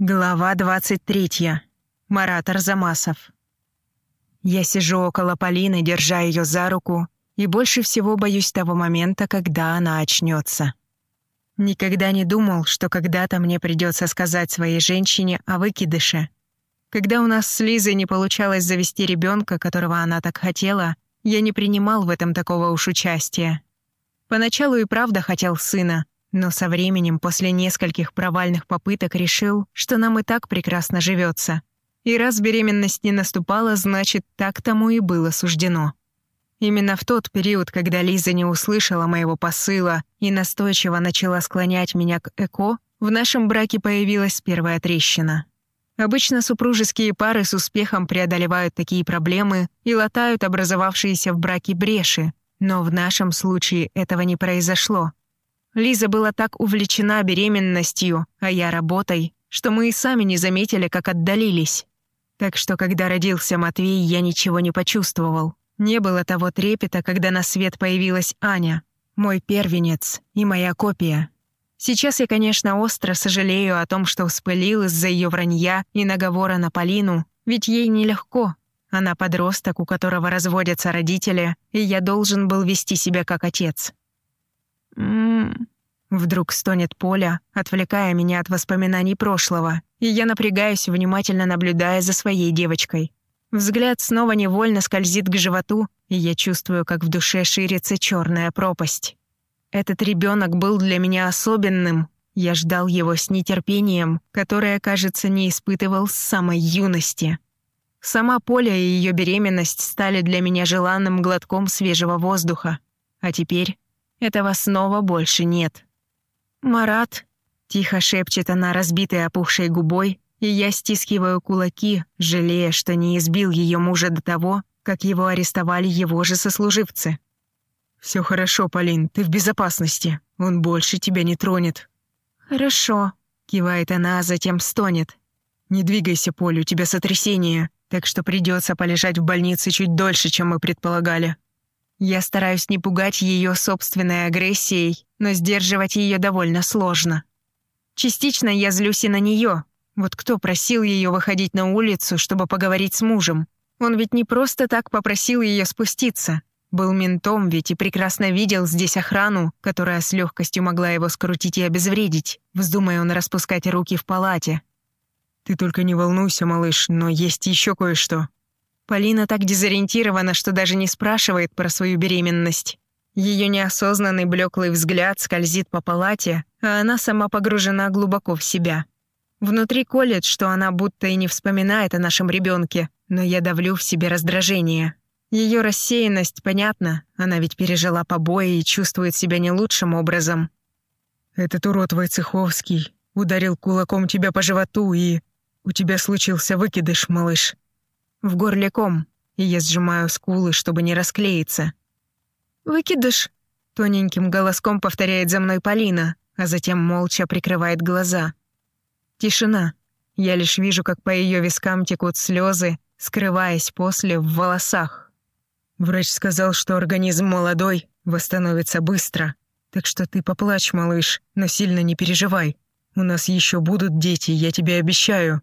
Глава 23. Марат Арзамасов. Я сижу около Полины, держа ее за руку, и больше всего боюсь того момента, когда она очнется. Никогда не думал, что когда-то мне придется сказать своей женщине о выкидыше. Когда у нас с Лизой не получалось завести ребенка, которого она так хотела, я не принимал в этом такого уж участия. Поначалу и правда хотел сына, но со временем, после нескольких провальных попыток, решил, что нам и так прекрасно живется. И раз беременность не наступала, значит, так тому и было суждено. Именно в тот период, когда Лиза не услышала моего посыла и настойчиво начала склонять меня к ЭКО, в нашем браке появилась первая трещина. Обычно супружеские пары с успехом преодолевают такие проблемы и латают образовавшиеся в браке бреши, но в нашем случае этого не произошло. Лиза была так увлечена беременностью, а я работой, что мы и сами не заметили, как отдалились. Так что, когда родился Матвей, я ничего не почувствовал. Не было того трепета, когда на свет появилась Аня, мой первенец и моя копия. Сейчас я, конечно, остро сожалею о том, что вспылил из-за ее вранья и наговора на Полину, ведь ей нелегко. Она подросток, у которого разводятся родители, и я должен был вести себя как отец. «М-м-м», вдруг стонет Поля, отвлекая меня от воспоминаний прошлого, и я напрягаюсь, внимательно наблюдая за своей девочкой. Взгляд снова невольно скользит к животу, и я чувствую, как в душе ширится черная пропасть. Этот ребенок был для меня особенным. Я ждал его с нетерпением, которое, кажется, не испытывал с самой юности. Сама Поля и ее беременность стали для меня желанным глотком свежего воздуха. А теперь этого снова больше нет. «Марат», — тихо шепчет она разбитой опухшей губой, и я стискиваю кулаки, жалея, что не избил ее мужа до того, как его арестовали его же сослуживцы. Все хорошо, Полин, ты в безопасности. Он больше тебя не тронет». «Хорошо», — кивает она, а затем стонет. «Не двигайся, Поль, у тебя сотрясение, так что придется полежать в больнице чуть дольше, чем мы предполагали». Я стараюсь не пугать ее собственной агрессией, но сдерживать ее довольно сложно. Частично я злюсь и на нее. Вот кто просил ее выходить на улицу, чтобы поговорить с мужем? Он ведь не просто так попросил ее спуститься. Был ментом ведь и прекрасно видел здесь охрану, которая с легкостью могла его скрутить и обезвредить, вздумая он распускать руки в палате. «Ты только не волнуйся, малыш, но есть еще кое-что», Полина так дезориентирована, что даже не спрашивает про свою беременность. Ее неосознанный блеклый взгляд скользит по палате, а она сама погружена глубоко в себя. Внутри колет, что она будто и не вспоминает о нашем ребенке, но я давлю в себе раздражение. Ее рассеянность понятна, она ведь пережила побои и чувствует себя не лучшим образом. «Этот урод Войцеховский ударил кулаком тебя по животу, и у тебя случился выкидыш, малыш», в горле ком, и я сжимаю скулы, чтобы не расклеиться. «Выкидыш!» — тоненьким голоском повторяет за мной Полина, а затем молча прикрывает глаза. Тишина. Я лишь вижу, как по ее вискам текут слезы, скрываясь после в волосах. Врач сказал, что организм молодой, восстановится быстро. Так что ты поплачь, малыш, но сильно не переживай. У нас еще будут дети, я тебе обещаю.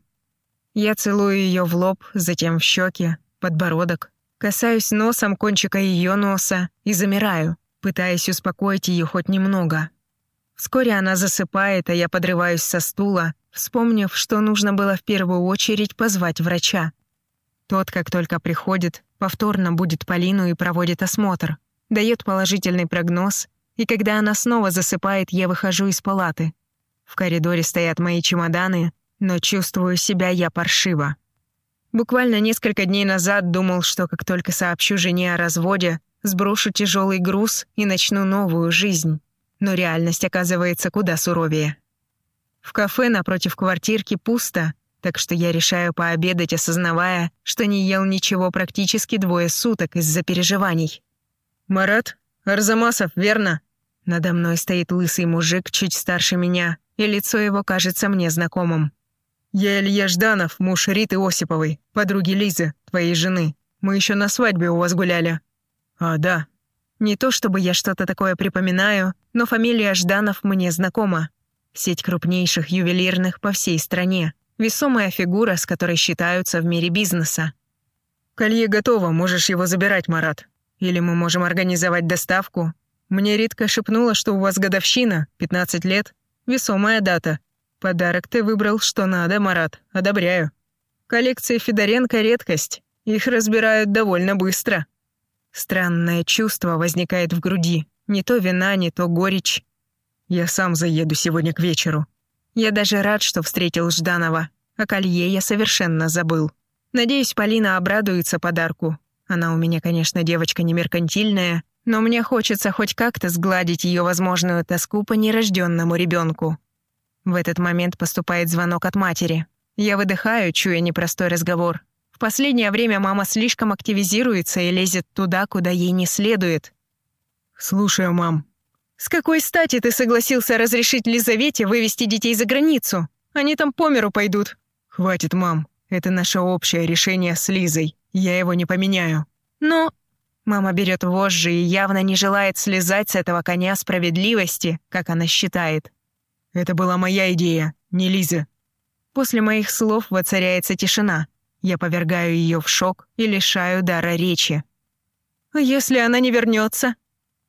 Я целую ее в лоб, затем в щеки, подбородок. Касаюсь носом кончика ее носа и замираю, пытаясь успокоить ее хоть немного. Вскоре она засыпает, а я подрываюсь со стула, вспомнив, что нужно было в первую очередь позвать врача. Тот, как только приходит, повторно будет Полину и проводит осмотр, дает положительный прогноз, и когда она снова засыпает, я выхожу из палаты. В коридоре стоят мои чемоданы, но чувствую себя я паршиво. Буквально несколько дней назад думал, что как только сообщу жене о разводе, сброшу тяжелый груз и начну новую жизнь. Но реальность оказывается куда суровее. В кафе напротив квартирки пусто, так что я решаю пообедать, осознавая, что не ел ничего практически двое суток из-за переживаний. «Марат? Арзамасов, верно?» Надо мной стоит лысый мужик, чуть старше меня, и лицо его кажется мне знакомым. «Я Илья Жданов, муж Риты Осиповой, подруги Лизы, твоей жены. Мы еще на свадьбе у вас гуляли». «А, да». Не то чтобы я что-то такое припоминаю, но фамилия Жданов мне знакома. Сеть крупнейших ювелирных по всей стране. Весомая фигура, с которой считаются в мире бизнеса. «Колье готово, можешь его забирать, Марат. Или мы можем организовать доставку. Мне Ритка шепнула, что у вас годовщина, 15 лет. Весомая дата. Подарок ты выбрал, что надо, Марат. Одобряю. Коллекция Федоренко — редкость. Их разбирают довольно быстро». Странное чувство возникает в груди. Не то вина, не то горечь. Я сам заеду сегодня к вечеру. Я даже рад, что встретил Жданова. О колье я совершенно забыл. Надеюсь, Полина обрадуется подарку. Она у меня, конечно, девочка не меркантильная, но мне хочется хоть как-то сгладить ее возможную тоску по нерожденному ребенку. В этот момент поступает звонок от матери. Я выдыхаю, чуя непростой разговор. В последнее время мама слишком активизируется и лезет туда, куда ей не следует. «Слушаю, мам». «С какой стати ты согласился разрешить Лизавете вывести детей за границу? Они там по миру пойдут». «Хватит, мам. Это наше общее решение с Лизой. Я его не поменяю». «Но...» Мама берет вожжи и явно не желает слезать с этого коня справедливости, как она считает. «Это была моя идея, не Лиза». После моих слов воцаряется тишина. Я повергаю ее в шок и лишаю дара речи. «А если она не вернется?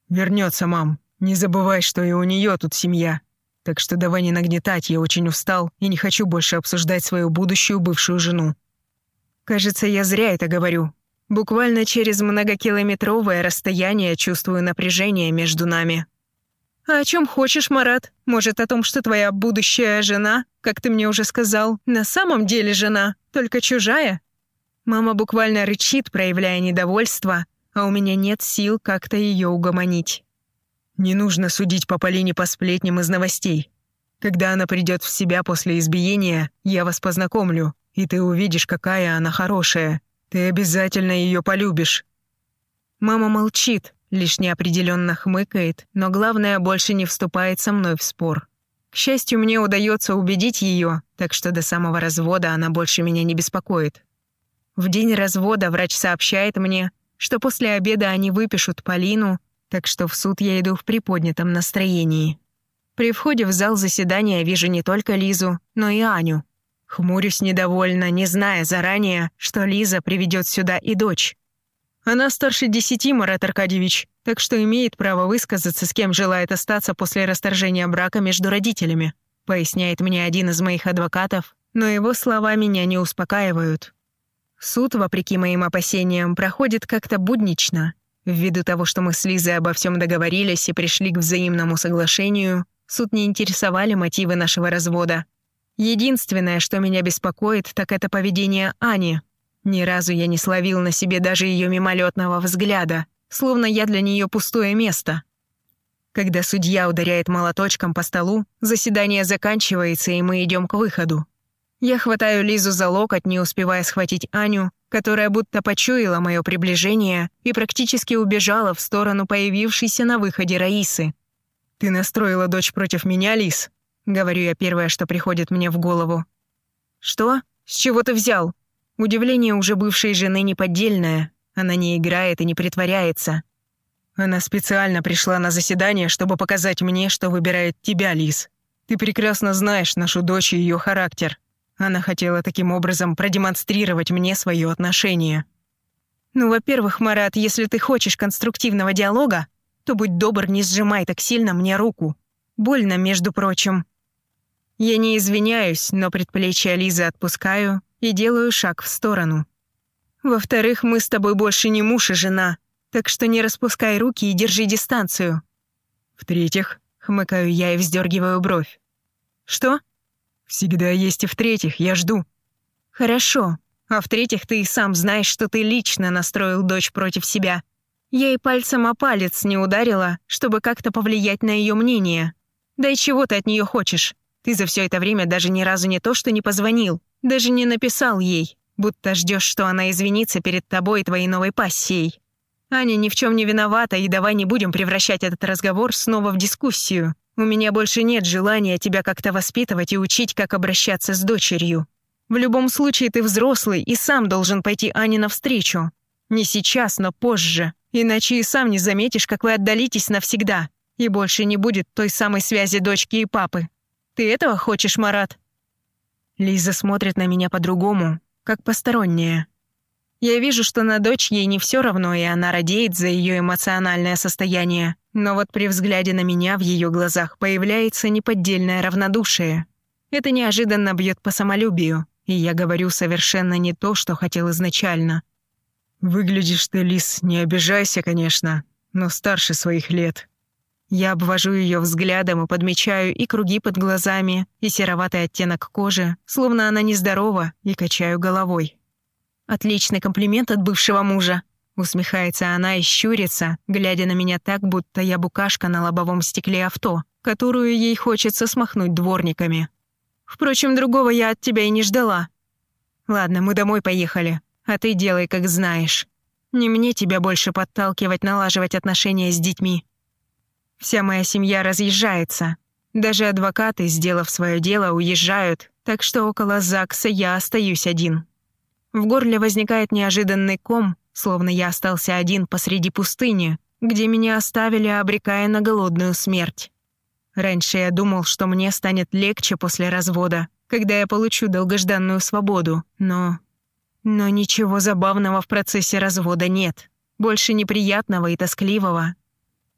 Вернется, мам. Не забывай, что и у нее тут семья. Так что давай не нагнетать, я очень устал и не хочу больше обсуждать свою будущую бывшую жену. Кажется, я зря это говорю. Буквально через многокилометровое расстояние чувствую напряжение между нами. «А о чем хочешь, Марат? Может, о том, что твоя будущая жена, как ты мне уже сказал, на самом деле жена, только чужая?» Мама буквально рычит, проявляя недовольство, а у меня нет сил как-то ее угомонить. «Не нужно судить по Полине по сплетням из новостей. Когда она придет в себя после избиения, я вас познакомлю, и ты увидишь, какая она хорошая. Ты обязательно ее полюбишь». Мама молчит, Лишь неопределенно хмыкает, но главное, больше не вступает со мной в спор. К счастью, мне удается убедить ее, так что до самого развода она больше меня не беспокоит. В день развода врач сообщает мне, что после обеда они выпишут Полину, так что в суд я иду в приподнятом настроении. При входе в зал заседания вижу не только Лизу, но и Аню. Хмурюсь недовольно, не зная заранее, что Лиза приведет сюда и дочь. Она старше десяти, Марат Аркадьевич, так что имеет право высказаться, с кем желает остаться после расторжения брака между родителями», поясняет мне один из моих адвокатов, но его слова меня не успокаивают. Суд, вопреки моим опасениям, проходит как-то буднично. Ввиду того, что мы с Лизой обо всем договорились и пришли к взаимному соглашению, суд не интересовали мотивы нашего развода. Единственное, что меня беспокоит, так это поведение Ани, ни разу я не словил на себе даже ее мимолетного взгляда, словно я для нее пустое место. Когда судья ударяет молоточком по столу, заседание заканчивается, и мы идем к выходу. Я хватаю Лизу за локоть, не успевая схватить Аню, которая будто почуяла мое приближение и практически убежала в сторону появившейся на выходе Раисы. «Ты настроила дочь против меня, Лиз?» — говорю я первое, что приходит мне в голову. «Что? С чего ты взял?» Удивление уже бывшей жены неподдельное. Она не играет и не притворяется. Она специально пришла на заседание, чтобы показать мне, что выбирает тебя, Лиз. Ты прекрасно знаешь нашу дочь и ее характер. Она хотела таким образом продемонстрировать мне свое отношение. Ну, во-первых, Марат, если ты хочешь конструктивного диалога, то будь добр, не сжимай так сильно мне руку. Больно, между прочим. Я не извиняюсь, но предплечье Лизы отпускаю и делаю шаг в сторону. Во-вторых, мы с тобой больше не муж и жена, так что не распускай руки и держи дистанцию. В-третьих, хмыкаю я и вздергиваю бровь. Что? Всегда есть и в-третьих, я жду. Хорошо. А в-третьих, ты и сам знаешь, что ты лично настроил дочь против себя. Я и пальцем о палец не ударила, чтобы как-то повлиять на ее мнение. Да и чего ты от нее хочешь? Ты за все это время даже ни разу не то, что не позвонил, даже не написал ей, будто ждешь, что она извинится перед тобой и твоей новой пассией. Аня ни в чем не виновата, и давай не будем превращать этот разговор снова в дискуссию. У меня больше нет желания тебя как-то воспитывать и учить, как обращаться с дочерью. В любом случае ты взрослый и сам должен пойти Ане навстречу. Не сейчас, но позже. Иначе и сам не заметишь, как вы отдалитесь навсегда. И больше не будет той самой связи дочки и папы. Ты этого хочешь, Марат?» Лиза смотрит на меня по-другому, как посторонняя. Я вижу, что на дочь ей не все равно, и она радеет за ее эмоциональное состояние. Но вот при взгляде на меня в ее глазах появляется неподдельное равнодушие. Это неожиданно бьет по самолюбию, и я говорю совершенно не то, что хотел изначально. «Выглядишь ты, Лис, не обижайся, конечно, но старше своих лет». Я обвожу ее взглядом и подмечаю и круги под глазами, и сероватый оттенок кожи, словно она нездорова, и качаю головой. Отличный комплимент от бывшего мужа. Усмехается она и щурится, глядя на меня так, будто я букашка на лобовом стекле авто, которую ей хочется смахнуть дворниками. Впрочем, другого я от тебя и не ждала. Ладно, мы домой поехали, а ты делай, как знаешь. Не мне тебя больше подталкивать, налаживать отношения с детьми. Вся моя семья разъезжается. Даже адвокаты, сделав свое дело, уезжают, так что около ЗАГСа я остаюсь один. В горле возникает неожиданный ком, словно я остался один посреди пустыни, где меня оставили, обрекая на голодную смерть. Раньше я думал, что мне станет легче после развода, когда я получу долгожданную свободу, но... Но ничего забавного в процессе развода нет. Больше неприятного и тоскливого.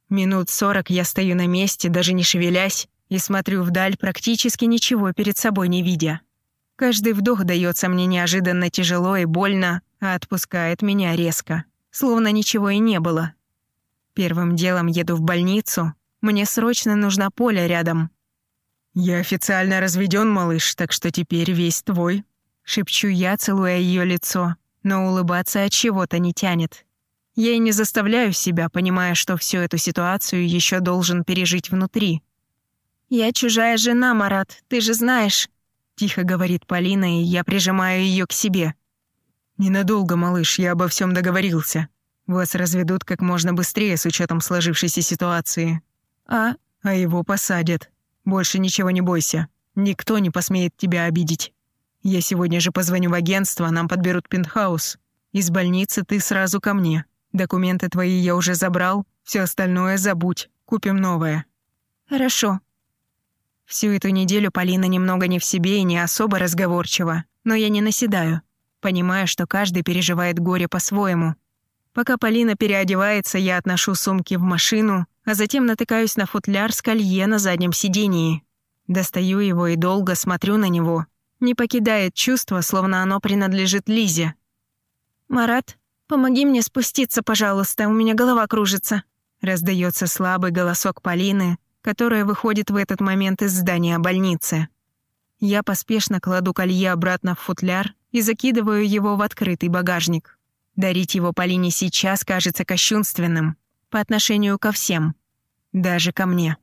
Минут сорок я стою на месте, даже не шевелясь, и смотрю вдаль, практически ничего перед собой не видя. Каждый вдох дается мне неожиданно тяжело и больно, а отпускает меня резко, словно ничего и не было. Первым делом еду в больницу. Мне срочно нужна Поля рядом. «Я официально разведен, малыш, так что теперь весь твой», — шепчу я, целуя ее лицо, но улыбаться от чего-то не тянет. Я и не заставляю себя, понимая, что всю эту ситуацию еще должен пережить внутри. «Я чужая жена, Марат, ты же знаешь», Тихо говорит Полина, и я прижимаю ее к себе. «Ненадолго, малыш, я обо всем договорился. Вас разведут как можно быстрее с учетом сложившейся ситуации. А? А его посадят. Больше ничего не бойся. Никто не посмеет тебя обидеть. Я сегодня же позвоню в агентство, нам подберут пентхаус. Из больницы ты сразу ко мне. Документы твои я уже забрал, все остальное забудь. Купим новое». «Хорошо», Всю эту неделю Полина немного не в себе и не особо разговорчива, но я не наседаю, понимая, что каждый переживает горе по-своему. Пока Полина переодевается, я отношу сумки в машину, а затем натыкаюсь на футляр с колье на заднем сидении. Достаю его и долго смотрю на него. Не покидает чувство, словно оно принадлежит Лизе. «Марат, помоги мне спуститься, пожалуйста, у меня голова кружится», раздается слабый голосок Полины, которая выходит в этот момент из здания больницы. Я поспешно кладу колье обратно в футляр и закидываю его в открытый багажник. Дарить его Полине сейчас кажется кощунственным по отношению ко всем, даже ко мне.